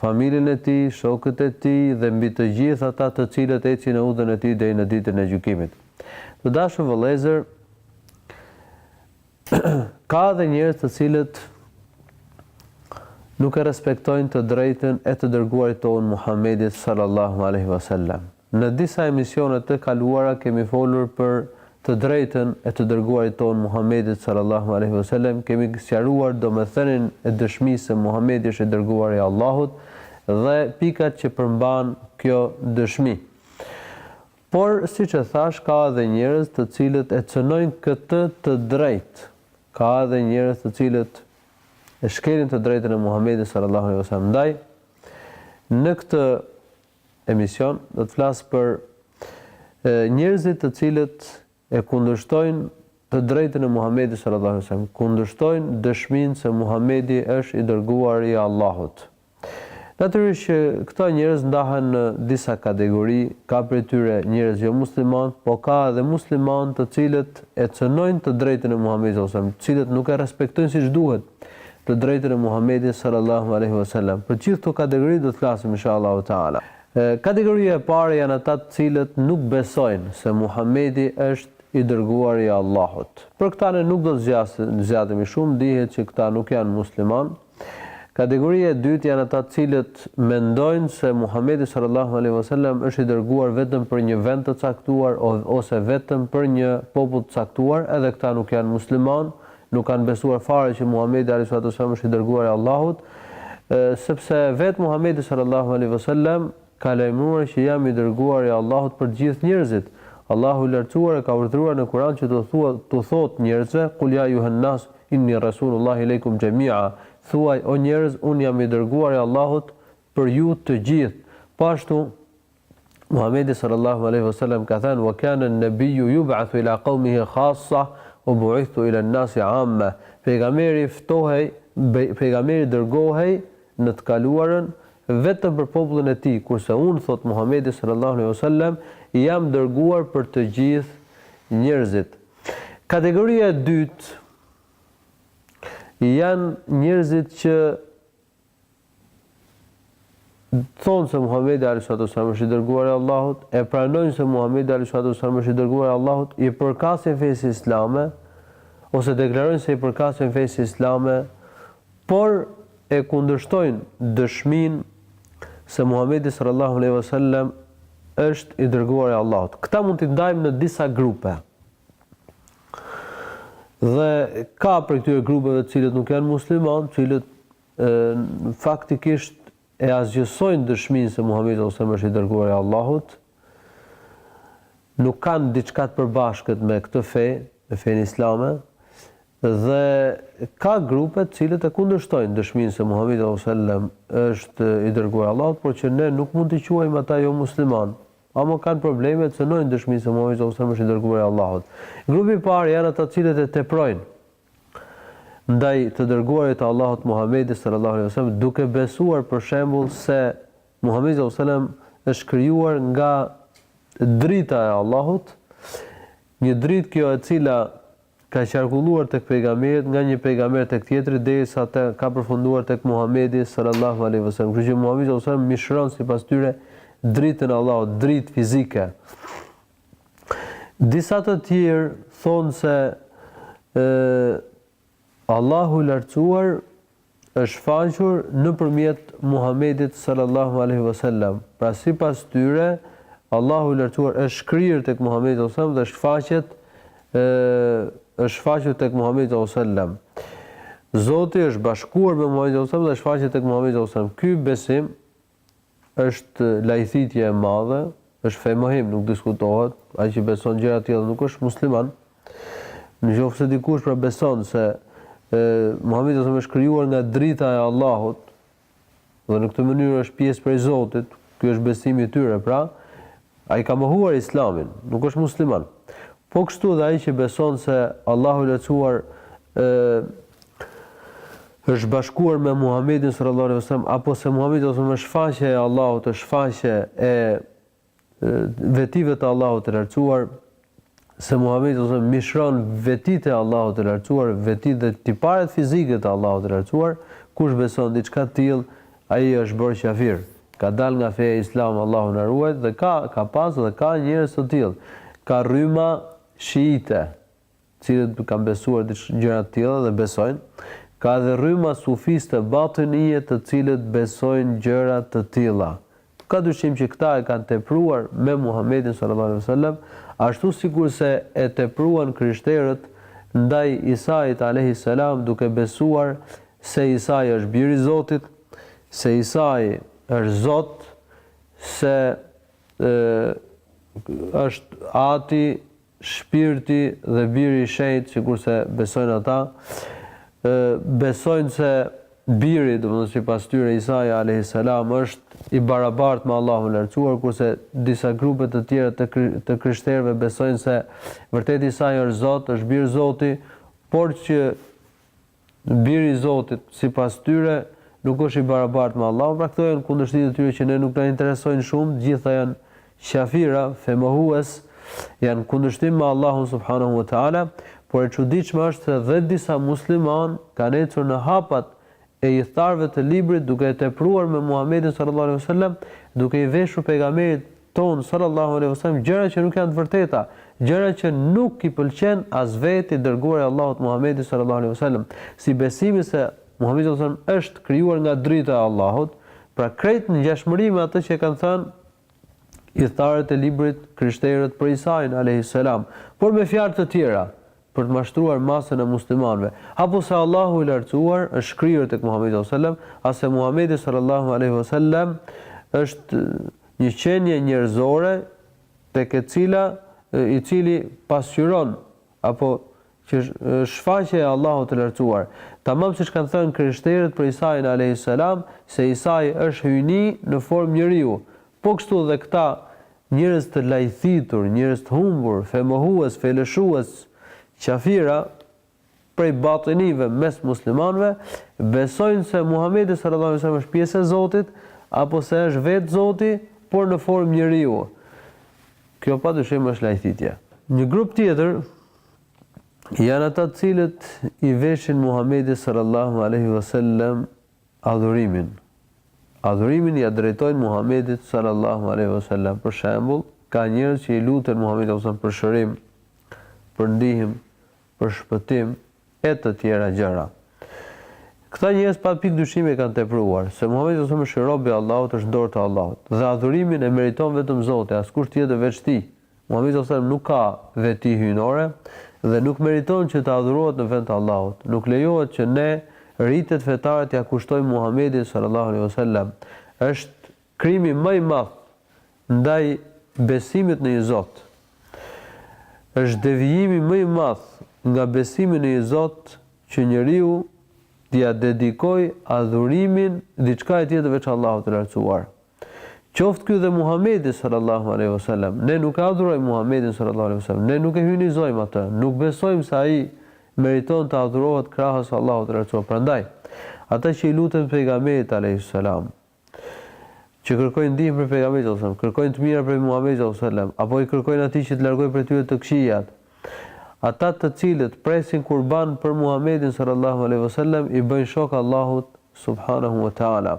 familjen e tij, shokët e tij dhe mbi të gjithë ata të cilët ecin në udhën e tij deri në ditën e gjykimit. Të dashur vëllezër, ka edhe njerëz të cilët nuk e respektojnë të drejtën e të dërguarit tonë Muhammedit sallallahu alaihi wasallam. Në disa emisione të kaluara kemi folur për të drejtën e të Dërguarit tonë Muhammedit sallallahu alejhi ve selem, kemi sqaruar domethënien e dëshmisë se Muhammedi është i Dërguari i Allahut dhe pikat që përmban kjo dëshmi. Por, siç e thashë, ka edhe njerëz të cilët e cënojnë këtë të drejtë, ka edhe njerëz të cilët e shkelin të drejtën e Muhammedit sallallahu alejhi ve selem. Ndaj, në këtë emision do të flas për njerëzit të cilët e kundërshtojnë të drejtën e Muhamedit sallallahu alaihi wasallam, kundërshtojnë dëshminë se Muhamedi është i dërguari i Allahut. Natyrisht që këta njerëz ndahen në disa kategori, ka prej tyre njerëz jo muslimanë, po ka edhe muslimanë të cilët e cënojnë të drejtën e Muhamedit sallallahu alaihi wasallam, të cilët nuk e respektojnë siç duhet. të drejtën e Muhamedit sallallahu alejhi ve selam. Për të gjithë këto kategori do të flasim insha Allahu teala. Kategoria e parë janë ata të cilët nuk besojnë se Muhamedi është i dërguari i Allahut. Për këta ne nuk do të zgjatemi shumë, dihet që këta nuk janë musliman. Kategoria e dytë janë ata të cilët mendojnë se Muhamedi sallallahu alejhi ve selam është i dërguar vetëm për një vend të caktuar ose vetëm për një popull të caktuar, edhe këta nuk janë musliman, Nuk kanë besuar fare që Muhamedi alejhi salatu ves selam është i dërguari i Allahut, sepse vetë Muhamedi sallallahu alejhi ve sellem ka lajmëruar që jam i dërguari i Allahut për të gjithë njerëzit. Allahu i Lartësuar e ka urdhëruar në Kur'an që t'u thua, t'u thotë njerëzve, Kul ja juhen nas, inni Rasulullah ilejkum xhemi'a, thuaj o njerëz, unë jam i dërguari i Allahut për ju të gjithë. Po ashtu, Muhamedi sallallahu alejhi ve sellem ka thënë: "Wa kana an-nabiyyu yub'athu ila qawmihi khassa wa bu'ithtu ila an-nasi 'amma." Pejgamberi ftohej, pejgamberi dërgohej në të kaluarën vetëm për popullin e tij, kurse unë, thotë Muhamedi sallallahu alejhi ve sellem, jam dërguar për të gjithë njerëzit. Kategoria e dytë janë njerëzit që thonë se Muhamedi alayhi salatu wasallam është i dërguari i Allahut, e pranojnë se Muhamedi alayhi salatu wasallam është i dërguari i Allahut, i përkasin fesë islame ose deklarojnë se i përkasin fesë islame, por e kundërshtojnë dëshminë se Muhamedi sallallahu alaihi wasallam është i dërguari i Allahut. Këta mund t'i ndajmë në disa grupe. Dhe ka prej këtyre grupeve të cilat nuk janë musliman, të cilat e, faktikisht e asgjësojnë dëshminë se Muhamedi sallallahu alajhi wasallam është i dërguari i Allahut, nuk kanë diçka të përbashkët me këtë fe, me fenë islame, dhe ka grupe të cilat e kundërshtojnë dëshminë se Muhamedi sallallahu alajhi wasallam është i dërguari i Allahut, por që ne nuk mund t'i quajmë ata jo muslimanë. Ama kanë probleme, e cënojnë dëshminë se Muhamedi sallallahu alejhi wasallam është i dërguar i Allahut. Grupi i parë janë ata të cilët e teprojnë ndaj të dërguarit të Allahut Muhamedi sallallahu alejhi wasallam duke besuar për shembull se Muhamedi sallallahu alejhi wasallam është krijuar nga drita e Allahut, një dritë kjo e cila Ka qarkulluar tek pejgamberët, nga një pejgamber tek tjetri, derisa ka përfunduar tek Muhamedi, sallallahu alejhi ve sellem. Kështu që Muhamedi, sallallahu alejhi ve sellem, mishëron sipas tyre dritën e Allahut, dritë fizike. Disa të tjerë thonë se Allahu i Lartësuar, është shfaqur nëpërmjet Muhamedit sallallahu alejhi ve selam, pra sipas tyre, Allahu i Lartësuar është shkrirë tek Muhamedi sallallahu alejhi ve selam dhe shfaqet ë është shfaqur tek Muhamedi sallallahu alejhi ve selam. Zoti është bashkuar me Muhamedin sallallahu alejhi ve selam dhe shfaqet tek Muhamedi sallallahu alejhi ve selam. Ky besim Është lajthitje e madhe, është femohim, nuk diskutohet, ai që beson gjëra të tilla nuk është musliman. Në qoftë se dikush pra beson se e, Muhamedi është krijuar nga drita e Allahut dhe në këtë mënyrë është pjesë prej Zotit, ky është besimi i tyre, pra Ai ka mohuar Islamin, nuk është musliman. Po kështu dhe ai që beson se Allahu i Lartësuar ë është bashkuar me Muhamedin sallallahu alaihi wasallam apo se Muhamedi sallallahu alaihi wasallam është shfaqje e Allahut, është shfaqje e vetive të Allahut të Lartësuar, se Muhamedi sallallahu alaihi wasallam mishëron vetitë e Allahut të Lartësuar, vetitë dhe tiparet fizike të Allahut të Lartësuar, kush beson diçka të tillë, ai është bërë qafir, ka dalë nga feja islame, Allahu na ruajtë, dhe ka, ka pas dhe ka njerëz të tillë, ka rryma shiite, të cilët kanë besuar diç, gjëra të tilla dhe besojnë, ka edhe rryma sufiste batinije të cilat besojnë gjëra të tilla, Ka dyshim që këta e kanë tepruar me Muhamedin sallallahu alejhi ve sellem, ashtu sikurse e tepruan krishterët ndaj Isait alejhi selam duke besuar se Isai është bir i Zotit, se Isai është Zot, se është Ati Shpirti dhe Biri i Shenjtë, sikurse besojnë ata, besojnë se Biri, domethënë sipas tyre Isai alejhi selam është i barabartë me Allahun e Lartësuar, kurse disa grupe të tjera të të krishterëve besojnë se vërtet Isai është Zot, është Bir Zoti, por që Biri i Zotit, sipas tyre, nuk është i barabartë me Allahun, pra këto janë kundërshtimet e tyre që ne nuk na interesojnë shumë, të gjitha janë qafira, femohues, janë në kundërshtim me Allahun subhanahu wa ta'ala, por e çuditshme është se edhe disa muslimanë kanë ecur në hapat e ithtarëve të librit duke e tepruar me Muhamedin sallallahu alejhi wasallam, duke i veshur pejgamberit tonë sallallahu alejhi ve sellem gjëra që nuk janë të vërteta, gjëra që nuk i pëlqen as vetë i dërguari i Allahut Muhamedi sallallahu alejhi ve sellem, si besimi se Muhamedi sallallahu alejhi ve sellem është krijuar nga drita e Allahut, pra krejt në ngjashmëri me atë që kanë thënë ithtarët e librit krishterët për Isain alejhi selam, por me fjalë të tjera, për të mashtruar masën e muslimanëve, apo se Allahu i Lartësuar është shkrirë tek Muhamedi sallallahu alejhi wasallam, a se Muhamedi sallallahu alejhi wasallam është një qenie njerëzore tek e cila i cili pasqyron apo është shfaqja e Allahut të Lartësuar, tamam siç kanë thënë krishterët për Isain alejhi salam se Isai është hyjni në formë njeriu, Po kështu dhe këta, njerëz të lajthitur, njerëz të humbur, femohues, felëshues, qafira, prej batinive mes muslimanëve, besojnë se Muhamedi sallallahu alejhi ve sellem është pjesë e Zotit, apo se është vetë Zoti, por në formë njeriu. Kjo padyshim është lajthitje. Një grup tjetër janë ata të cilët i veshin Muhamedit sallallahu alejhi ve sellem Adhurimin. Adhurimin ia drejtojnë Muhamedit sallallahu alejhi ve selam. Për shembull, ka njerëz që i luten Muhamedit alejhi selam për shërim, për ndihmë, për shpëtim e të tjera gjëra. Këta njerëz pa pikë dyshimi kanë tepruar, se Muhamedi alejhi selam është rob i Allahut, është në dorë të Allahut, dhe adhurimin e meriton vetëm Zoti, askush tjetër veç Tij. Muhamedi sallallahu alejhi ve sellem nuk ka veti hyjnore dhe nuk meriton që të adhurohet në vend të Allahut. Nuk lejohet që ne ritet fetare t'ia kushtojmë Muhamedit sallallahu alejhi ve sellem. Është krimi më i madh ndaj besimit në një Zot. Është devijimi më i madh nga besimi në një Zot që njeriu t'ia dedikojë adhurimin diçkaje tjetër veç Allahut të Lartësuar. Qoftë ky dhe Muhamedi sallallahu alejhi ve sellem, ne nuk e adhurojmë Muhamedin sallallahu alejhi ve sellem, ne nuk e hyjnizojmë atë, nuk besojmë se ai meriton të adhurohet krahas Allahut të Lartësuar. Prandaj, ata që i luten Pejgamberit alejhi selam, që kërkojnë ndihmë prej Pejgamberit sallallahu alejhi ve sellem, kërkojnë të mira prej Muhamedit sallallahu alejhi ve sellem, apo i kërkojnë atij që të largojë prej tyre të këqijat, ata të cilët presin kurban për Muhamedin sallallahu alejhi ve sellem i bëjnë shok Allahut subhanehu ve teala.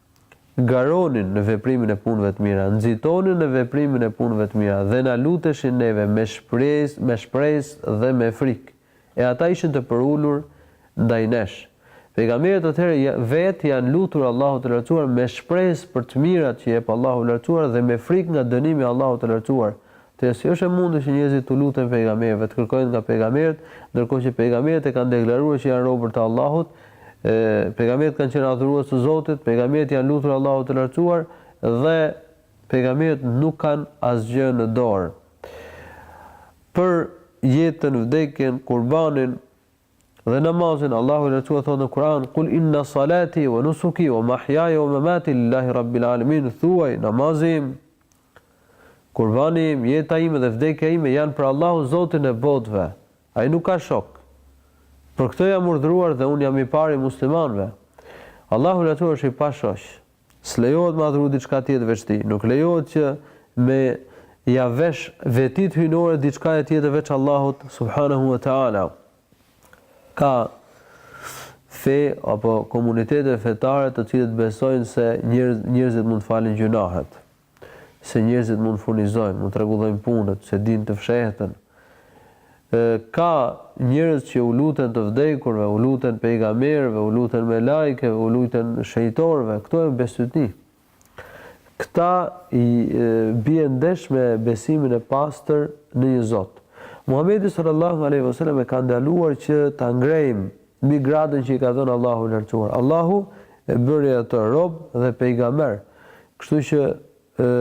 Garonin në veprimin e punëve të mira, nxitonin në veprimin e punëve të mira dhe na luteshin neve me shpresë, me shpresë dhe me frikë, e ata ishin të përulur ndaj nesh. Pejgamberët atëherë vetë janë lutur Allahut të Lartësuar me shpresë për të mirat që jep Allahu i Lartësuar dhe me frikë nga dënimi i Allahut të Lartësuar, Te si është e mundur që njerëzit t'u luten pejgamberëve, të kërkojnë nga pejgamberët, ndërkohë që pejgamberët e kanë deklaruar që janë robër të Allahut, e, pejgamberët kanë qenë adhurues të Zotit, pejgamberët janë lutur Allahut të Lartësuar dhe pejgamberët nuk kanë asgjë në dorë. Për jetën, vdekjen, kurbanin dhe namazin, Allahu i Lartësuar thotë në Kur'an: "Kul inna salati wa nusuki wa mahyaya wa mamati lillahi rabbil alamin", thuaj, namazi im, Kurbani im, jeta ime dhe vdekja ime janë për Allahun Zotin e botëve. Ai nuk ka shok. Për këtë jam urdhëruar dhe unë jam i pari i muslimanëve. Allahu i Lartësuar është i pashoq. S'lejohet me adhuru diçka tjetër veç Tij. Nuk lejohet që me ia vesh vetitë hyjnore diçkaje tjetër veç Allahut subhanehu wa ta'ala. Ka fe apo komunitete fetare të cilët besojnë se njerëzit mund të falin gjynahet, se njerëzit mund të furnizojnë, mund të rregullojnë punët, se dinë të fshehtën. Ka njerëz që u luten të vdekurve, u luten pejgamerëve, u luten melajkeve, u luten shenjtorëve, këto janë besytni. Këta i bien ndesh me besimin e pastër në një Zot. Muhamedi sallallahu alejhi ve sellem e ka ndaluar që ta ngrejmë mbi gradën që i ka dhënë Allahu i Lartësuar. Allahu e bëri atë rob dhe pejgamber. Kështu që ë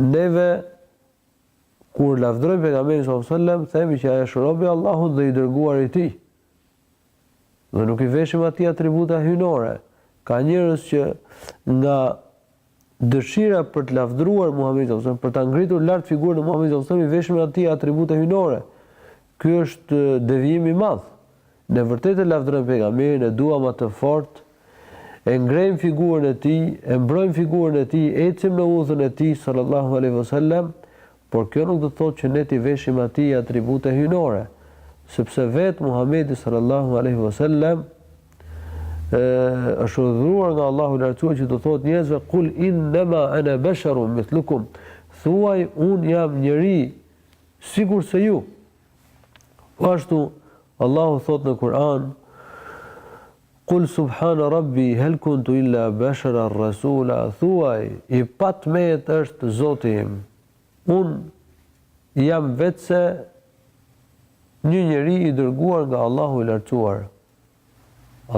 neve kur lavdërojmë pejgamberin sallallahu alejhi ve sellem, themi që ai është robi i Allahut dhe i dërguar i tij. Dhe nuk i veshim atij atributa hyjnore. Ka njerëz që nga dëshira për të lavdëruar Muhamedin sallallahu alaihi wasallam, për ta ngritur lart figurën e Muhamedit sallallahu alaihi wasallam, i veshin atij atribute hyjnore. Ky është devijim i madh. Ne vërtet e lavdërojmë pejgamberin, e duam atë fort, e ngrejmë figurën e tij, e mbrojmë figurën e tij, ecim në udhën e tij sallallahu alaihi wasallam, Por kjo nuk do të thotë që ne t'i veshim atij atribute hyjnore, sepse vetë Muhamedi sallallahu alejhi ve sellem është urdhëruar nga Allahu i Lartësuar që t'u thotë njerëzve kul innama ana basharun mithlukum, thuaj un jam njeri sikurse ju. Po ashtu Allahu thotë në Kur'an Kul subhana rabbi hel kuntu illa bashara rasula, thuaj, i patmetë është Zoti im, unë jam veçse një njeri i dërguar nga Allahu i Lartësuar.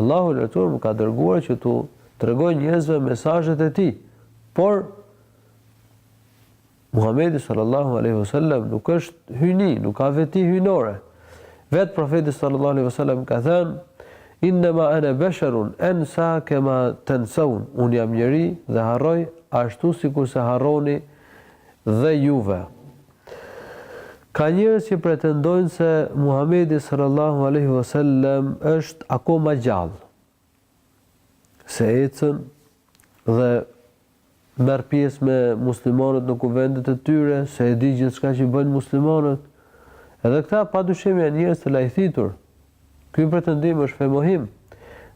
Allahu i Lartësuar më ka dërguar që t'u tregoj njerëzve mesazhet e tij. Por Muhamedi sallallahu alaihi wasallam nuk është hyjni, nuk ka veti hyjnore. Vet profeti sallallahu alaihi wasallam ka thënë: "Innama ana basharun ansa kama tansaun." Unë jam njeri dhe harroj ashtu sikurse harroni dhe juve. Ka njerëz që pretendojnë se Muhamedi sallallahu alaihi wasallam është akoma gjallë. se ecën dhe merr pjesë me muslimanët në kuvendet e tyre, se e di gjithçka që bëjnë muslimanët. Edhe këta pa dyshim janë njerëz të lajthitur. Ky pretendim është femohim,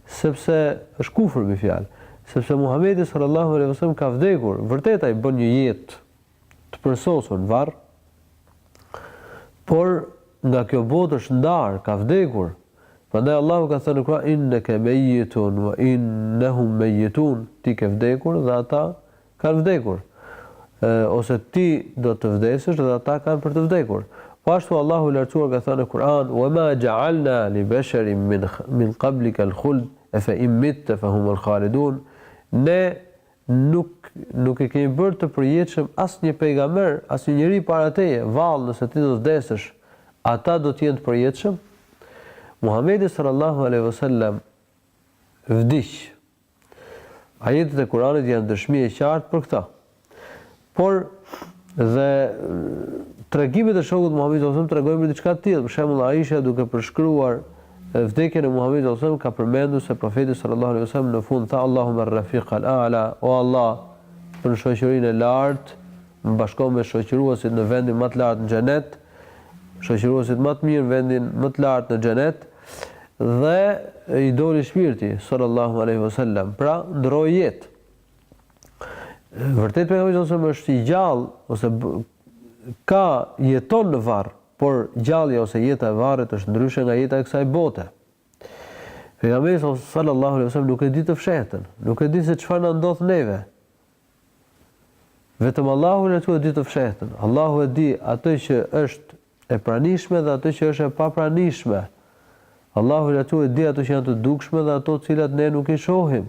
sepse është kufër me fjalë, sepse Muhamedi sallallahu alaihi wasallam ka vdekur, vërtet ai bën një jetë të përsosur në varr, por nga kjo botë është ndarë, ka vdekur. Prandaj Allahu ka thënë në Kur'an inneke mejjitun wa innehum mejjitun, ti ke vdekur dhe ata kanë vdekur. E, ose ti do të vdesësh dhe ata kanë për të vdekur. Po ashtu Allahu i Lartësuar ka thënë në Kur'an wa ma ja'alna li basharin min min qablika al-khuld fa in mitta fa humul khalidun. Ne Nuk, nuk e kemi bërë të përjetshëm asnjë pejgamber, asnjë njeri para teje, vallë nëse ti do të vdesësh, ata do të jenë të përjetshëm? Muhamedi sallallahu alejhi ve sellem vdiq. Ajetet e Kuranit janë dëshmi e qartë për këtë. Por, dhe tregimet e shokëve të Muhamedit sallallahu alejhi wasallam tregojnë për diçka të tillë. Për shembull, Aisha duke përshkruar vdekjen e Muhamedit sallallahu alejhi wasallam ka përmendur se Profeti sallallahu alejhi wasallam në fund tha Allahumma ar-rafiq al-a'la, o Allah, për në shoqërinë e lartë, më bashko me shoqëruesit në vendin më të lartë në xhenet, shoqëruesit më të mirë në vendin më të lartë në xhenet dhe i doli shpirti sallallahu alaihi wasallam pra ndroi jetë Vërtet pejgamberi ose më është i gjallë, ose ka jeton në varr, por gjallë ose jeta e varrit është ndryshe nga jeta e kësaj bote. Pejgamberi sallallahu alaihi wasallam nuk e di të fshehtën, nuk e di se çfarë na ndodh neve. Vetëm Allahu në të e di të fshehtën. Allahu e di atë që është e pranishme dhe atë që është e papranishme. Allahu në të e di ato që janë të dukshme dhe ato cilat ne nuk i shohim.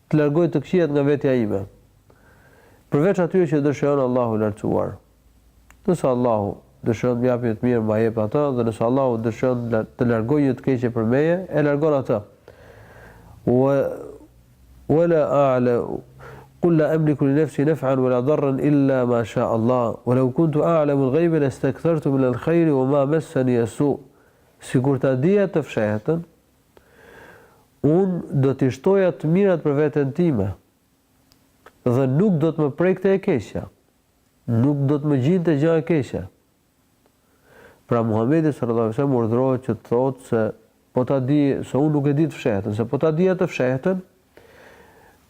Të largoj të këqijat nga vetja ime, përveç atyre që dëshiron Allahu i Lartësuar. Nëse Allahu dëshiron të më japë një të mirë, ma jep atë, dhe nëse Allahu dëshiron të largojë një të keqe prej meje, e largon atë. Wa wala a'la Qul la amliku li nafsi naf'an wala darran illa ma sha'a Allah, wa law kuntu a'lamu al-ghayba lastakthartu min al-khayri wa ma massani as-su'. Sikur ta dija të fshehtën, Unë do t'i shtoja të mirat për veten time dhe nuk do të më prekte e keqja, nuk do të më gjente gjë e keqe. Pra Muhamedi sallallahu alejhi ve sellem urdhërohet që të thotë se po ta di se unë nuk e di të fshehtën, se po ta dija të fshehtën,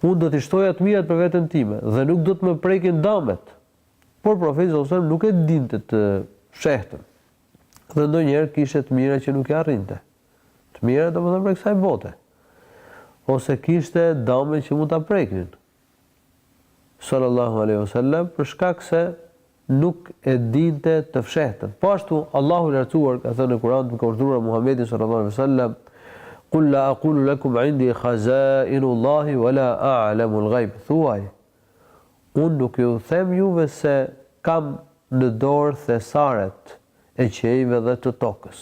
unë do t'i shtoja të mirat për veten time dhe nuk do të më preknin damet. Por profeti sallallahu alejhi ve sellem nuk e dinte të fshehtën dhe ndonjëherë kishte të mira që nuk i arrinte. të mira domethënë prej kësaj bote. Ose kishte dame që mund ta preknin. Sallallahu alaihi wasallam për shkak se nuk e dinte të fshehtën. Po ashtu Allahu i lartësuar ka thënë në Kur'an duke urdhëruar Muhamedin sallallahu alaihi wasallam Qul la aqulu lakum indi khazainu Allahi wa la a'lamu al-ghayb. Thuaj, unë nuk ju them juve se kam në dorë thesaret e qiejve dhe të tokës.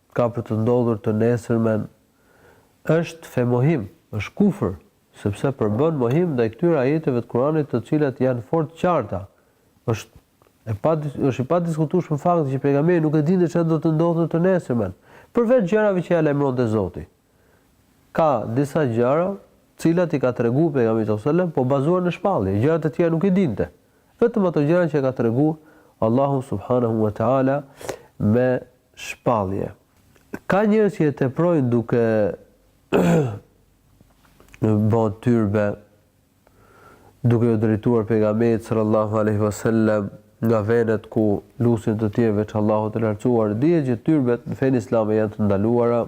ka për të ndodhur të nesërmen, është femohim, është kufër, sepse përbën mohim ndaj këtyre ajeteve të Kuranit të cilat janë fort të qarta. Është e pa është i padiskutueshëm fakti që pejgamberi nuk e dinte çfarë do të ndodhte të nesërmen, përveç gjërave që ia lajmëronte Zoti. ka disa gjëra të cilat i ka tregu Pejgamberi sallallahu alejhi ve sellem, po bazuar në shpallje, gjëra të tjera nuk i dinte. Vetëm ato gjëra që ia ka tregu Allahu subhanahu wa taala me shpallje. Ka njerëz që e teprojnë duke bërë tyrbe, duke iu drejtuar Pejgamberit sallallahu alejhi ve sellem nga vendet ku lusin të tjerë veç Allahut të Lartësuar, dihet që tyrbet në fenë islame janë të ndaluara,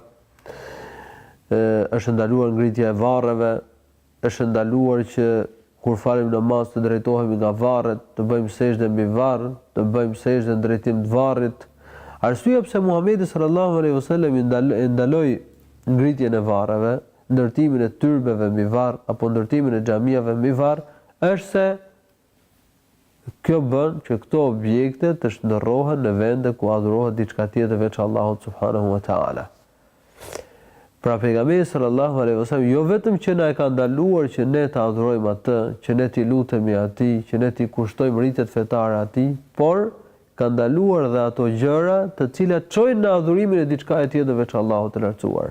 është ndaluar ngritja e varreve, është ndaluar që kur falim namaz të drejtohemi nga varret, të bëjmë sexhde mbi varr, të bëjmë sexhde në drejtim të varrit. Arsyeja pse Muhamedi sallallahu alaihi wasallam e ndaloi ngritjen e varreve ndërtimin e tyrbeve mbi varr apo ndërtimin e xhamiave mbi varr është se kjo bën që këto objekte të shndërrohen në vende ku adhurohet diçka tjetër veç Allahut subhanehu ve teala. Pra pejgamberi sallallahu alejhi wasallam jo vetëm që na e ka ndaluar që ne të adhurojmë atë, që ne t'i lutemi atij, që ne t'i kushtojmë ritet fetare atij, por ka ndaluar dhe ato gjëra të cilat çojnë në adhurimin e diçkaje tjetër veç Allahut të lartësuar.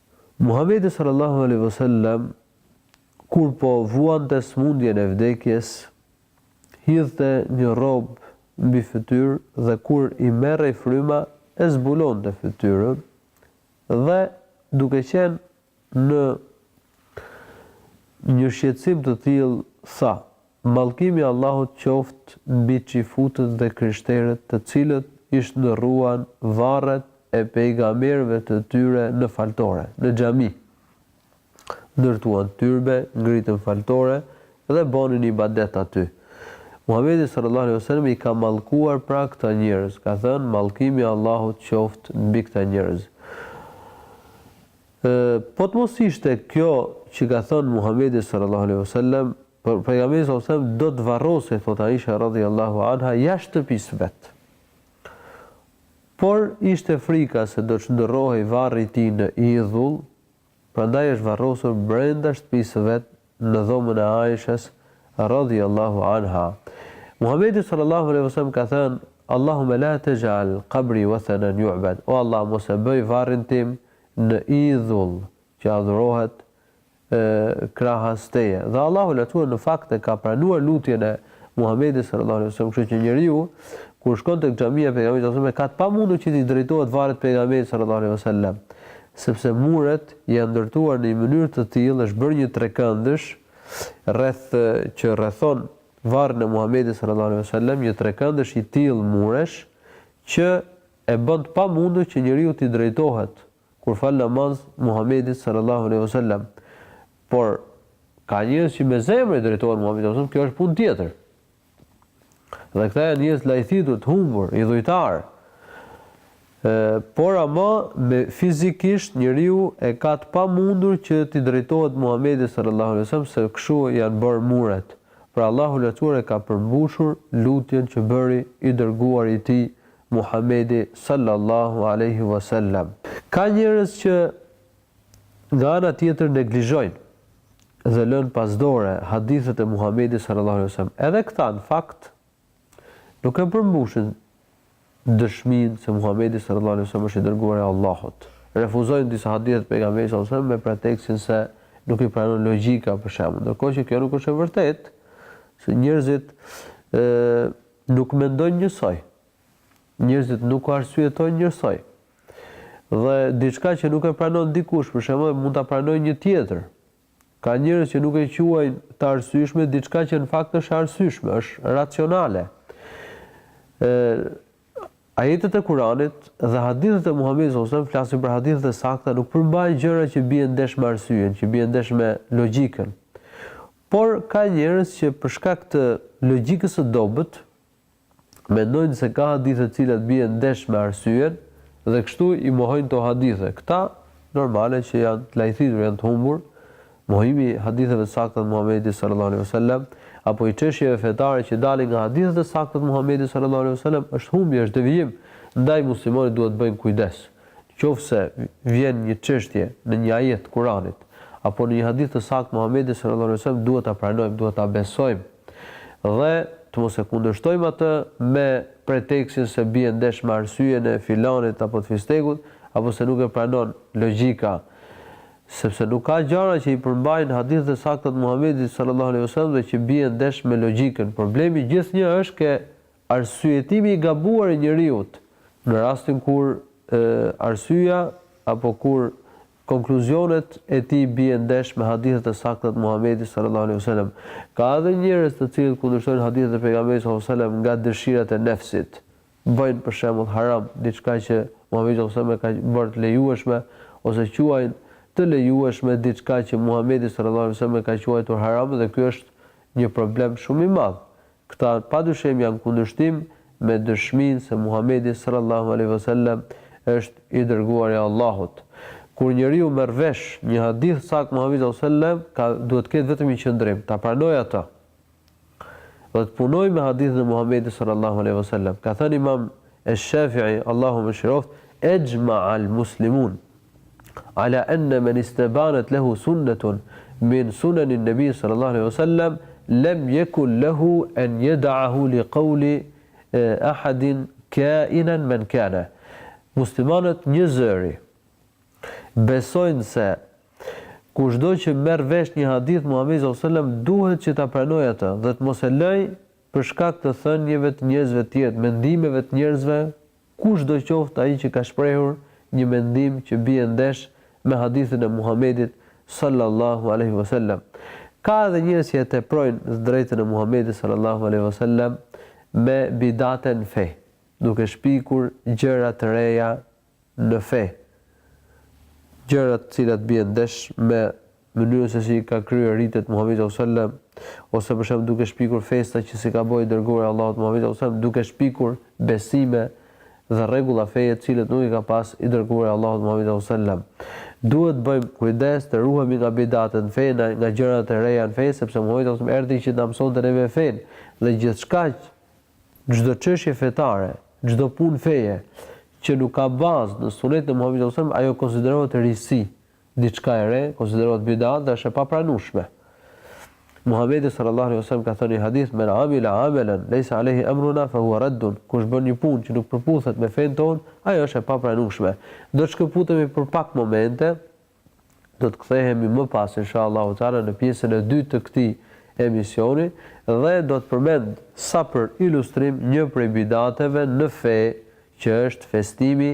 Muhamedi sallallahu alejhi ve sellem kur po vuante smundjen e vdekjes, hidhte një rrobë mbi fytyrë dhe kur i merrej fryma e zbulonte fytyrën dhe duke qenë në një shqetësim të tillë tha, Mallkimi i Allahut qoftë mbi çifutët dhe krishterët të cilët i shndërruan varret e pejgamberëve të tyre në faltore, në xhami. Ndërtuan tyrbe, ngritën faltore dhe bonin ibadet aty. Muhamedi sallallâhu alejhi ve sellem i ka mallkuar pra këta njerëz, ka thënë, Mallkimi i Allahut qoftë mbi këta njerëz. Po të mos ishte kjo që ka thënë Muhamedi sallallâhu alejhi ve sellem, Por Pejgamberi sallallahu alejhi wasallam do të varrosej, thotë Aisha radhiyallahu anha, jashtë shtëpisë së vet. Por ishte frika se do të shndërrohej varri i tij në idhull, prandaj është varrosur brenda shtëpisë së vet në dhomën e Aishës radhiyallahu anha. Muhamedi sallallahu alejhi wasallam ka thënë: Allahumma la taj'al qabri wathanan yu'bad. O Allah, mos e bëj varrin tim në idhull që adhurohet e krahas teje. Dhe Allahu i lartësuar në fakt e ka pranuar lutjen e Muhamedit sallallahu alaihi wasallam, kështu që njeriu kur shkon tek xhamia e pejgamberit sallallahu alaihi wasallam e ka të pamundur që t'i drejtohet varrit të pejgamberit sallallahu alaihi wasallam, sepse muret janë ndërtuar në një mënyrë të tillë, është bërë një trekëndësh rreth që rrethon varrin e Muhamedit sallallahu alaihi wasallam, një trekëndësh i tillë muresh që e bën të pamundur që njeriu t'i drejtohet Kur fal namaz Muhamedit sallallahu alejhi ve sellem, por ka njerëz që me zemër i drejtohen Muhamedit sallallahu alejhi ve sellem, kjo është punë tjetër. Dhe këta janë njerëz të lajthitur, të humbur, idhujtarë. Ë, por ama me fizikisht njeriu e ka të pamundur që t'i drejtohet Muhamedit sallallahu alejhi ve sellem se kështu janë bërë muret. Pra Allahu i Lartësuar e ka përmbushur lutjen që bëri i dërguari i Tij Muhamedi sallallahu alejhi wa sallam. Ka njerëz që nga ana tjetër neglizhojnë dhe lënë pas dore hadithet e Muhamedit sallallahu alejhi wa sallam. Edhe këta në fakt nuk e përmbushin dëshminë se Muhamedi sallallahu alejhi wa sallam është i dërguari i Allahut. Refuzojnë disa hadithe të Pejgamberit sallallahu alejhi wa sallam me pretekstin se nuk i pranon logjika për shembull, ndërkohë që kjo nuk është e vërtetë, se njerëzit Nuk mendojnë njësoj. Njerëzit nuk arsyetojnë njësoj. Dhe diçka që nuk e pranon dikush, për shembull, mund ta pranojë një tjetër. Ka njerëz që nuk e quajnë të arsyeshme diçka që në fakt është e arsyeshme, është racionale. Ajetet e Kuranit dhe hadithet e Muhamedit sallallahu alajhi wasallam, flasim për hadithet e sakta, nuk përmbajnë gjëra që bien ndesh me arsyen, që bien ndesh me logjikën. Por ka njerëz që për shkak të logjikës së dobët mendojnë se ka hadithe të cilat bien ndesh me arsyen dhe kështu i mohojnë këto hadithe. Këta normale që janë të lajthitur, janë të humbur. Mohimi i haditheve të sakta të Muhamedit sallallahu alejhi ve sellem apo i çështjeve fetare që dalin nga hadithet e sakta të Muhamedit sallallahu alejhi ve sellem është humbje, është devijim, ndaj muslimanët duhet të bëjnë kujdes. Nëqoftëse vjen një çështje në një ajet të Kuranit apo në një hadith të saktë të Muhamedit sallallahu alejhi ve sellem duhet ta pranojmë, duhet ta besojmë dhe të mos e kundërshtojmë atë me preteksin se bie ndesh me arsyen e filanit apo të fistekut apo se nuk e pranon logjika sepse nuk ka gjëra që i përmbajnë hadithet e sakta të Muhamedit sallallahu alejhi ve sellem dhe që bien ndesh me logjikën. Problemi gjithnjë është ke Arsyetimi i gabuar i njeriut, në rastin kur arsyeja apo kur konkluzionet e tij bien ndesh me hadithet e sakta të Muhamedit sallallahu alejhi ve selem. Ka edhe njerëz të cilët kundërshtojnë hadithet e Pejgamberit sallallahu alejhi ve selem nga dëshirat e nefsit. Bëjnë, për shembull, haram diçka që Muhamedi sallallahu alejhi ve selem e ka bërë të lejueshme ose quajnë të lejueshme diçka që Muhamedi sallallahu alejhi ve selem e ka quajtur haram dhe ky është një problem shumë i madh. Këta padyshim janë në kundërshtim me dëshminë se Muhamedi sallallahu alejhi ve sellem është i dërguari i Allahut. Kur njeriu merr vesh një hadith të saktë të Muhamedit sallallahu alejhi ve sellem duhet të ketë vetëm një qëndrim, ta pranojë atë dhe të punojë me hadithin e Muhamedit sallallahu alejhi ve sellem. Ka thënë Imam esh-Shafi'i, Allahu e mëshiroftë, Exhma'a al-muslimun, Ala enne men istebanet lehu sunnetun min sunenin nebi sallallahu aleyhi ve sellem lem jekun lehu en jedaahu li kauli ahadin kainen men kane. Muslimanët një zëri besojnë se kushdo që merr vesh një hadith Muhamedi sallallahu aleyhi ve sellem duhet që ta pranojë atë dhe të mos e lëjë për shkak të thënieve të njerëzve të tjerë, të mendimeve të njerëzve Kushdo qoftë ai që ka shprehur një mendim që bie ndesh me hadithin e Muhamedit, sallallahu alejhi ve sellem. Ka edhe njerëz që e teprojnë në të drejtën e Muhamedit, sallallahu alejhi ve sellem, me bidate në fe, duke shpikur gjëra të reja në fe, gjëra të cilat bien ndesh me mënyrën se si i ka kryer ritet Muhamedi sallallahu alejhi ve sellem, ose për shembull duke shpikur festa që s'i ka bo i Dërguari i Allahut Muhamedi sallallahu alejhi ve sellem, duke shpikur besime dhe rregulla feje të cilat nuk i ka pas i Dërguari i Allahut Muhamedi sallallahu alejhi ve sellem. Duhet të bëjmë kujdes të ruhemi nga bidatet në fe, nga gjërat e reja në fe, sepse Muhamedi sallallahu alejhi ve sellem erdhi që të na mësonte neve fenë dhe gjithçka çdo çështje fetare, çdo punë feje që nuk ka bazë në Sunetin e Muhamedit sallallahu alejhi ve sellem ajo konsiderohet risi, diçka e re, konsiderohet bidat dhe është e papranueshme. Muhamedi sallallahu alejhi wasallam ka thënë një hadith men amila amalan leysa aleyhi amruna fa huwa raddun, kush bën një punë që nuk përputhet me fenë tonë, ajo është e papranueshme. Do të shkëputemi për pak momente, do të kthehemi më pas inshallahu teala në pjesën e dytë të këtij emisioni dhe do të përmend sa për ilustrim një prej bidateve në fe që është festimi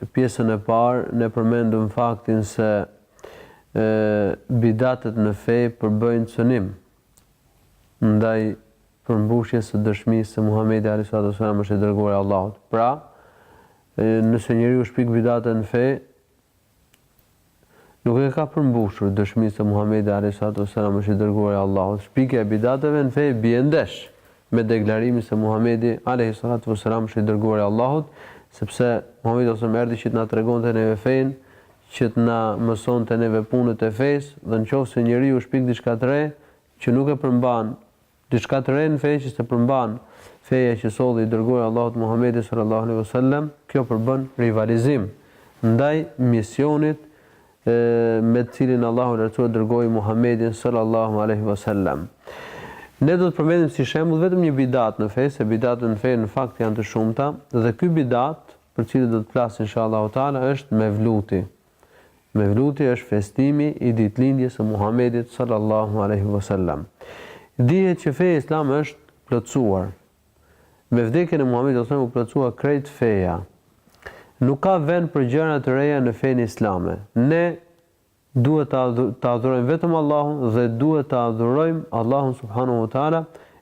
Në pjesën e parë, ne përmendëm faktin se bidatet në fe përbëjnë cënim ndaj përmbushjes së dëshmisë se Muhamedi alejhi salatu ves selam është i dërguari i Allahut. Pra, nëse njeriu shpik bidate në fe, Nuk e ka përmbushur dëshminë se Muhamedi alejhi salatu ue selam është i dërguari i Allahut. Shpikja e bidateve në fe bie ndesh me deklarimin se Muhamedi alejhi salatu ue selam është i dërguari i Allahut, sepse Muhamedi sallallahu alejhi ve sellem erdhi që të na tregonte neve fenë, që të na mësonte neve punët e fesë, dhe nëqoftëse njeriu shpik diçka të re, që nuk e përmban Diçka të re në fe që s'e përmban feja që solli i Dërguari i Allahut Muhamedi sallallahu alejhi ve sellem, kjo përbën rivalizim ndaj misionit me të cilin Allahu i Lartësuar dërgoi Muhamedin sallallahu alejhi ve sellem. Ne do të përmendim si shembull vetëm një bidat në fe, se bidatet në fe në fakt janë të shumta dhe ky bidat, për të cilin do të flas inshallahu teala, është mevluti, Mevluti është festimi i ditëlindjes së Muhamedit sallallahu alejhi ve sellem. Dihet që feja islame është plotësuar. Me vdekjen e Muhamedit sallallahu alejhi ve sellem u plotësua krejt feja. Nuk ka vend për gjëra të reja në fenë islame. Ne duhet ta adhurojmë vetëm Allahun dhe duhet ta adhurojmë Allahun subhanahu wa taala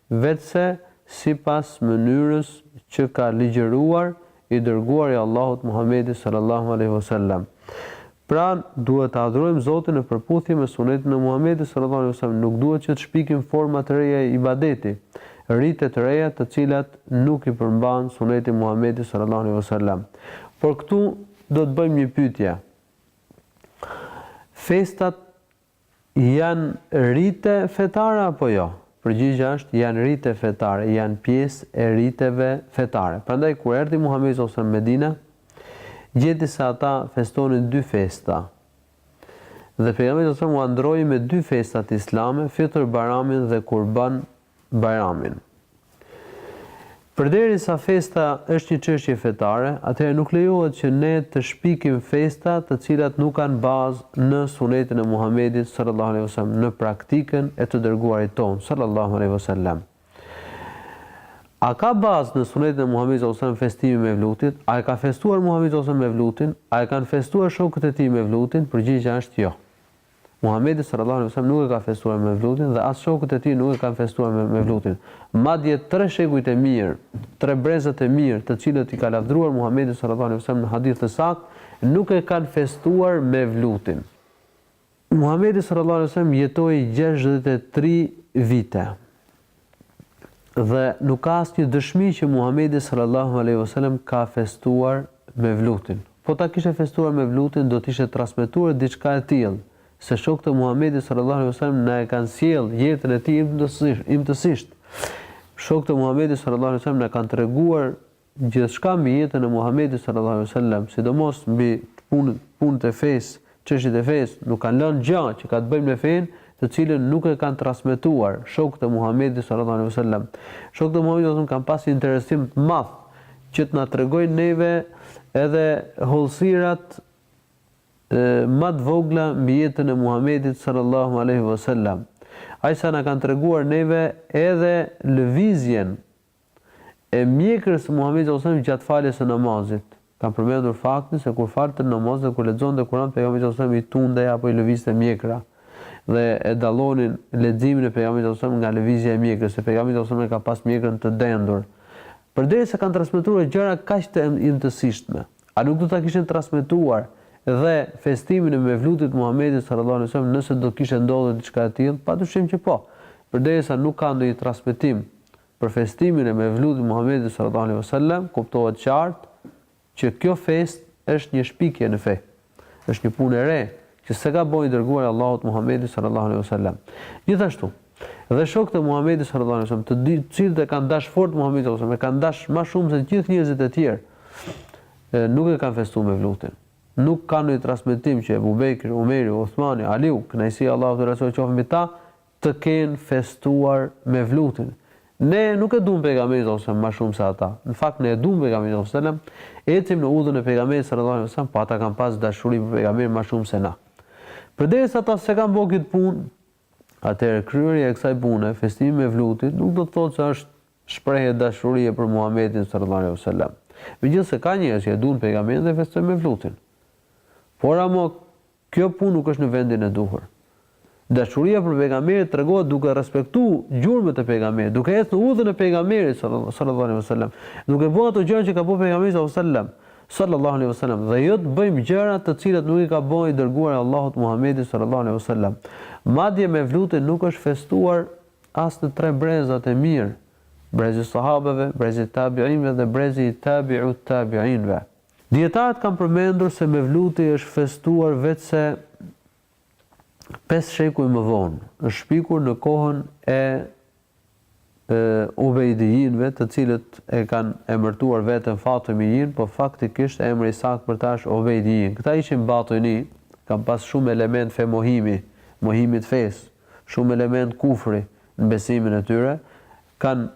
veçse sipas mënyrës që ka ligjëruar i Dërguari i Allahut Muhammedi sallallahu alejhi ve sellem. Pra, duhet të adhurojmë Zotin në përputhje me Sunetin e Muhammedit sallallahu alejhi ve sellem, nuk duhet që të shpikim forma të reja ibadeti, rite të reja të cilat nuk i përmban Suneti i Muhammedit sallallahu alejhi ve sellem. Por këtu do të bëjmë një pyetje. Festat Janë rite fetare apo jo? Përgjigja është, janë rite fetare, janë pjesë e riteve fetare. Prandaj kur erdhi Muhamedi sallallahu alejhi ve sellem në Medinë, gjeti se ata festonin dy festa. Dhe Pejgamberi sallallahu alejhi ve sellem ua ndërroi me dy festat islame, Fitër Bajramin dhe Kurban Bajramin. Përderisa festa është një çështje fetare, atëherë nuk lejohet që ne të shpikim festa të cilat nuk kanë bazë në Sunetin e Muhamedit, sallallahu alejhi ve sellem, në praktikën e të Dërguarit tonë, sallallahu alejhi ve sellem. A ka bazë në Sunetin e Muhamedit, sallallahu alejhi ve sellem, festimi i Mevlutit? A e ka festuar Muhamedi, sallallahu alejhi ve sellem, Mevlutin? A e kanë festuar shokët e tij Mevlutin? Përgjigjja është jo. Muhamedi sallallâhu alejhi ve sellem nuk e ka festuar Mevlutin dhe as shokët e tij nuk e kanë festuar Mevlutin. Madje tre shekujt e mirë, tre brezat e mirë të cilët i ka lavdëruar Muhamedi sallallâhu alejhi ve sellem në hadith të saktë, nuk e kanë festuar Mevlutin. Muhamedi sallallâhu alejhi ve sellem jetoi gjashtëdhjetë e tri vite. Dhe nuk ka asnjë dëshmi që Muhamedi sallallahu alejhi ve selem ka festuar Mevlutin. Po ta kishte festuar Mevlutin do të ishte transmetuar diçka e tillë, se shokët e Muhamedit sallallahu alejhi ve selem na e kanë sjellë jetën e tij imtësisht. Shokët e Muhamedit sallallahu alejhi ve selem na kanë treguar Gjithçka mbi jetën e Muhamedit sallallahu alejhi ve sellem, sidomos mbi punë, punët e fesë, çështjet e fesë, nuk kanë lënë gjë që ka të bëjë me fenë, të cilën nuk e kanë transmetuar shokët e Muhamedit sallallahu alejhi ve sellem. Shokët e Muhamedit sallallahu alejhi ve sellem kanë pasur interesim të madh që të na tregojnë neve edhe hollësirat më të vogla mbi jetën e Muhamedit sallallahu alejhi ve sellem. Aq sa na kanë treguar neve edhe lëvizjen e mjekrës së Muhamedit sallallahu alejhi ve sellem gjatë faljes së namazit, kanë përmendur faktin se kur falte namaz dhe kur lexonte Kur'an Pejgamberi sallallahu alejhi ve sellem i tundej apo i lëvizte mjekra dhe e dallonin leximin e Pejgamberit sallallahu alejhi ve sellem nga lëvizja e mjekrës, se Pejgamberi sallallahu alejhi ve sellem e ka pas mjekrën të dendur. Përderisa kanë transmetuar gjëra kaq të imtësishtme. A nuk do ta kishin transmetuar dhe festimin e Mevlutit Muhamedit sallallâhu alejhi ve sellem nëse do kishte ndodhur diçka e tillë? Padyshim që po. Përderisa nuk ka ndonjë transmetim për festimin e Mevlutit Muhamedit sallallâhu alejhi ve sellem, kuptohet qartë që kjo festë është një shpikje në fe. Është një punë e re, që s'e ka bo i dërguari i Allahut Muhammedi sallallahu alejhi ve sellem. Gjithashtu, dhe shokët e Muhammedit sallallahu alejhi ve sellem, të cilët e kanë dashur fort Muhammedin sallallahu alejhi ve sellem, e kanë dashur më shumë se të gjithë njerëzit e tjerë, nuk e kanë festuar mevlutin. Nuk ka ndonjë transmetim që Ebu Bekri, Omeri, Uthmani, Aliu, kënaqësia e Allahut qoftë mbi ta, të kenë festuar mevlutin. Ne nuk e duam Pejgamberin sallallahu alejhi ve sellem më shumë se ata. Në fakt ne e duam Pejgamberin sallallahu alejhi ve sellem, ecim në udhën e Pejgamberit sallallahu alejhi ve sellem, po ata kanë pas dashuri për Pejgamberin më shumë se na. Përderisa ata s'e kanë bërë këtë punë, atëherë kryerja e kësaj pune, festimi i mevlutit, nuk do të thotë se është shprehje dashurie për Muhamedin sallallahu alejhi ve sellem. Megjithëse ka njerëz që e duan Pejgamberin dhe festojnë mevlutin. Por ama Kjo punë nuk është në vendin e duhur. Dashuria për pejgamberin tregohet duke respektu gjurmët e pejgamberit, duke ecë në udhën e pejgamberit sallallahu alaihi wasallam, duke bë ato gjëra që ka bë pejgamberi sallallahu alaihi wasallam sallallahu alaihi wasallam dhe jo të bëjmë gjëra të cilat nuk i ka bë i dërguari i Allahut Muhamedi sallallahu alaihi wasallam. Madje Mevluti nuk është festuar as në tre brezat e mirë, brezi i sahabeve, brezi i tabiinëve dhe brezi i tabi'ut tabiinëve. Dijetarët kanë përmendur se mevluti është festuar veçse pesë shekuj më vonë, është shpikur në kohën e e Ubejdijinëve të cilët e kanë emërtuar veten Fatimijin, po faktikisht emri i saktë për ta është Ubejdijin. Këta ishin batyni, kanë pas shumë elementë fe mohimi, mohimi të fesë, shumë elementë kufri, besimin e tyre, kanë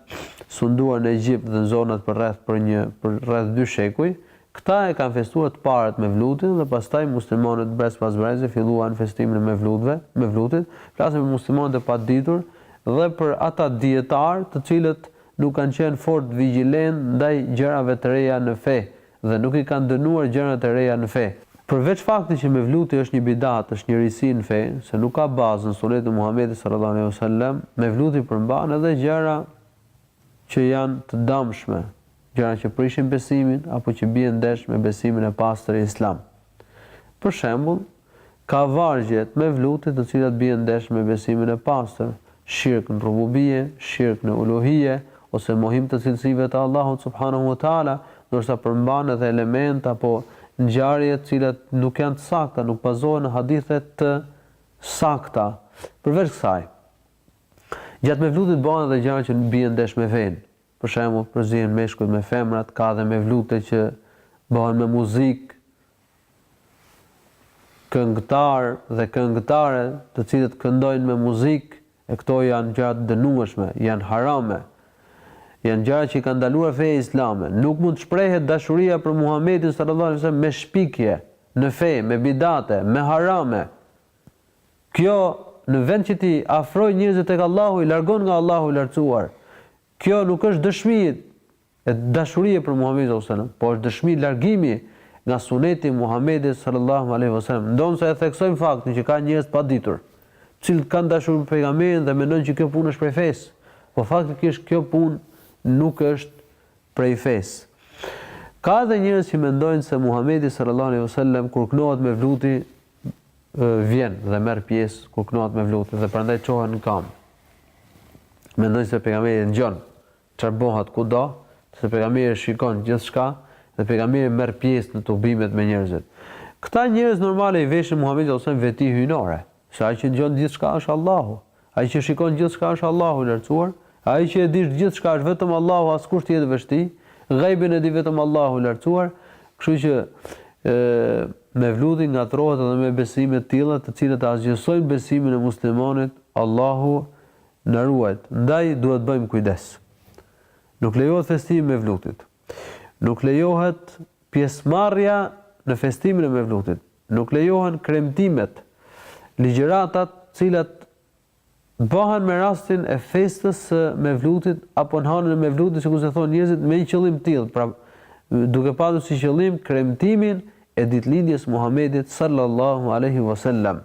sunduar në Egjipt dhe në zonat përreth për një për rreth dy shekuj, këta e kanë festuar të parët Mevlutin dhe pastaj muslimanët brez pas brezi filluan festimin e Mevlutve, Mevlutit, flasim për muslimanët e paditur dhe për ata dijetarë të cilët nuk kanë qenë fort vigjilentë ndaj gjërave të reja në fe, Dhe nuk i kanë dënuar gjërat e reja në fe. Përveç faktit që mevluti është një bidat, është një risi në fe, se nuk ka bazë në Sunetin e Muhamedit sallallahu alejhi ve sellem, mevluti përmban edhe gjëra që janë të damshme, gjëra që prishin besimin apo që bien ndesh me besimin e pastër islam. Për shembull, Ka vargje të Mevlutit të cilat bien ndesh me besimin e pastër, shirk në Rububije, shirk në Uluhije, ose mohim të cilësive të Allahut subhanehu ve teala, ndërsa përmban edhe elementë apo ngjarje të cilat nuk janë të sakta, nuk bazohen në hadithe të sakta. Përveç kësaj, gjatë Mevlutit bëhen edhe gjëra që bien ndesh me fenë. Për shembull, përzihen meshkujt me femrat, ka edhe Mevlute që bëhen me muzikë, këngëtarë dhe këngëtare të cilët këndojnë me muzikë e këto janë gjëra të dënueshme janë harame janë gjëra që i ka ndaluar feja islame nuk mund të shprehet dashuria për Muhamedin sallallahu alaihi wasallam me shpikje në fe me bidate me harame kjo në vend që t'i afrojë njerëzit tek Allahu i largon nga Allahu i lartësuar kjo nuk është dëshmi e dashurisë për Muhamedin sallallahu alejhi wasallam, po është dëshmi largimi nga suneti i Muhamedit sallallahu alejhi wasallam, ndonëse e theksojmë faktin që ka njerëz të paditur, të cilët kanë dashuri për pejgamberin dhe mendojnë që kjo punë është prej fesë, po faktikisht kjo punë nuk është prej fesë. Ka edhe njerëz që mendojnë se Muhamedi sallallahu alejhi wasallam kur kënohet Mevluti vjen dhe merr pjesë kur kënohet Mevluti dhe prandaj çohen në kam. Mendojnë se pejgamberi ngjon çar bohet kudo, se pejgamberi e shikon gjithçka dhe pejgamberi merr pjesë në tubimet me njerëzit. Këta njerëz normale i veshin Muhamedit sallallahu alejhi wasallam veti hyjnore, se ai që dëgjon gjithçka është Allahu, ai që shikon gjithçka është Allahu i lartësuar, e ai që e di gjithçka është vetëm Allahu askush tjetër veç tij, ghaibin e di vetëm Allahu i lartësuar, kështu që e, mevludi ngatërrohet edhe me besime të tilla të cilat asgjësojnë besimin e muslimanit, Allahu Na ruajt, ndaj duhet të bëjmë kujdes. Nuk lejohet festimi i Mevlutit. Nuk lejohet pjesëmarrja në festimin e Mevlutit. Nuk lejohen kremtimet, ligjëratat të cilat bëhen me rastin e festës së Mevlutit apo në hanën e Mevlutit, sikurse thonë njerëzit, me një qëllim të tillë, pra duke patur si qëllim kremtimin e ditëlindjes së Muhamedit, sallallahu alejhi wasallam.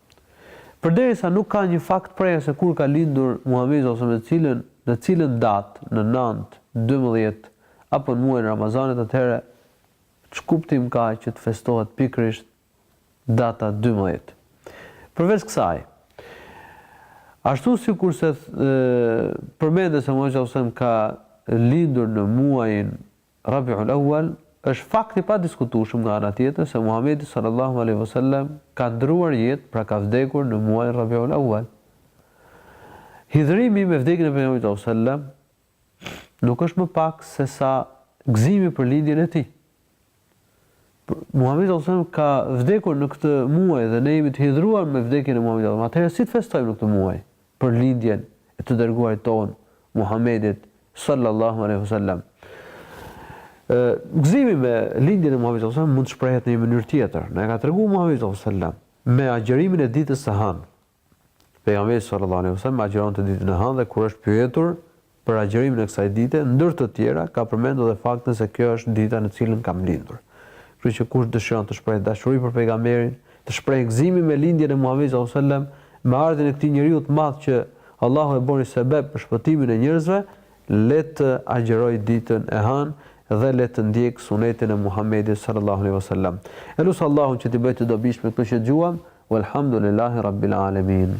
Përderisa nuk ka një fakt prerë se kur ka lindur Muhamedi sa me cilën, në cilën datë, në nantë, dymbëdhjetë, apo në muajin e Ramazanit atëherë ç'kuptim ka që të festohet pikërisht data dymbëdhjetë. Përveç kësaj, ashtu sikurse përmendet se Muhamedi sa ka lindur në muajin Rabi'ul Awwal, është fakt i padiskutueshëm nga ana tjetër se Muhamedi sallallahu alejhi ve sellem ka ndërruar jetë, pra ka vdekur në muajin Rabi'ul Awwal. Hidhrimi me vdekjen e Pejgamberit sallallahu alejhi ve sellem nuk është më pak se sa gëzimi për lindjen e tij. Muhamedi sallallahu alejhi ve sellem ka vdekur në këtë muaj dhe ne jemi të hidhruar me vdekjen e Muhamedit sallallahu alejhi ve sellem. Atëherë si të festojmë në këtë muaj? për lindjen e të dërguarit tonë Muhammedit sallallahu alejhi wasallam. Gëzimi me lindjen e Muhammedit sallallahu alejhi wasallam mund të shprehet në një mënyrë tjetër. Na e ka treguar Muhammedi sallallahu alejhi wasallam me agjërimin e ditës së hanë. Pejgamberi sallallahu alejhi wasallam agjëronte ditën e hanë dhe kur është pyetur Për agjërimin e kësaj dite, ndër të tjera, ka përmendur edhe faktin se kjo është dita në të cilën kam lindur. Kështu që kush dëshiron të shprehë dashuri për Pejgamberin, të shprehë gëzimin me lindjen e Muhamedit sallallahu alejhi ve sellem, me ardhjen e këtij njeriu të madh që Allahu e boni sebeb për shpëtimin e njerëzve, le të agjërojë ditën e hanë dhe le të ndjekë sunetin e Muhamedit sallallahu alejhi ve sellem. E lus Allahun që t'i bëjë të dobishme këto që dëgjuam, Walhamdulillahi Rabbil Alemin.